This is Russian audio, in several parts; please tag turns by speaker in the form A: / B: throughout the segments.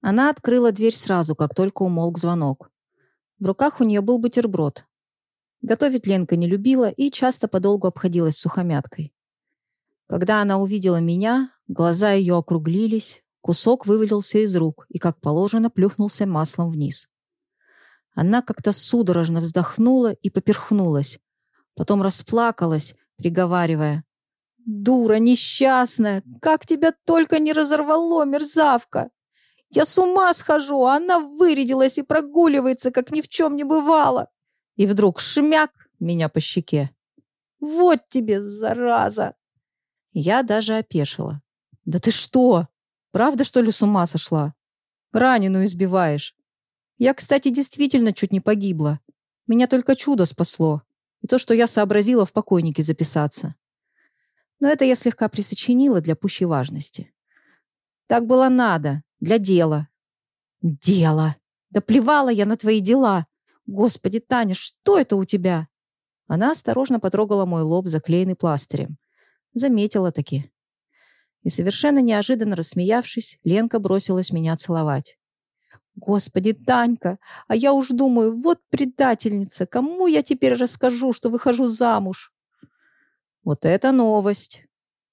A: Она открыла дверь сразу, как только умолк звонок. В руках у нее был бутерброд. Готовить Ленка не любила и часто подолгу обходилась сухомяткой. Когда она увидела меня, глаза ее округлились, кусок вывалился из рук и, как положено, плюхнулся маслом вниз. Она как-то судорожно вздохнула и поперхнулась. Потом расплакалась, приговаривая. «Дура несчастная! Как тебя только не разорвало, мерзавка! Я с ума схожу, а она вырядилась и прогуливается, как ни в чем не бывало!» И вдруг шмяк меня по щеке. «Вот тебе, зараза!» Я даже опешила. «Да ты что? Правда, что ли, с ума сошла? Раненую избиваешь. Я, кстати, действительно чуть не погибла. Меня только чудо спасло. И то, что я сообразила в покойнике записаться. Но это я слегка присочинила для пущей важности. Так было надо, для дела. Дело! Да плевала я на твои дела. Господи, Таня, что это у тебя? Она осторожно потрогала мой лоб, заклеенный пластырем. Заметила таки. И совершенно неожиданно рассмеявшись, Ленка бросилась меня целовать. Господи, Танька, а я уж думаю, вот предательница, кому я теперь расскажу, что выхожу замуж? Вот это новость.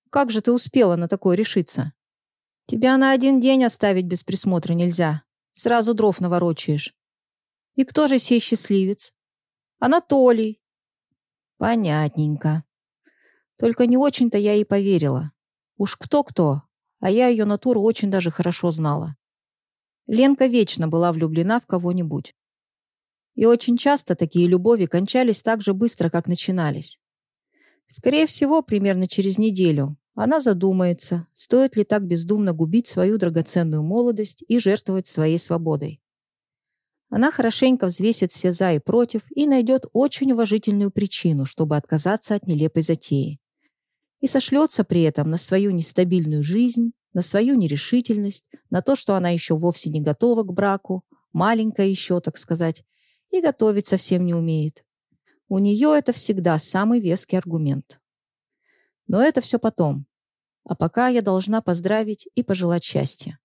A: Как же ты успела на такое решиться? Тебя на один день оставить без присмотра нельзя. Сразу дров наворочаешь. И кто же сей счастливец? Анатолий. Понятненько. Только не очень-то я и поверила. Уж кто-кто, а я ее натуру очень даже хорошо знала. Ленка вечно была влюблена в кого-нибудь. И очень часто такие любови кончались так же быстро, как начинались. Скорее всего, примерно через неделю она задумается, стоит ли так бездумно губить свою драгоценную молодость и жертвовать своей свободой. Она хорошенько взвесит все «за» и «против» и найдет очень уважительную причину, чтобы отказаться от нелепой затеи. И сошлется при этом на свою нестабильную жизнь, на свою нерешительность, на то, что она еще вовсе не готова к браку, маленькая еще, так сказать, и готовить совсем не умеет. У нее это всегда самый веский аргумент. Но это все потом. А пока я должна поздравить и пожелать счастья.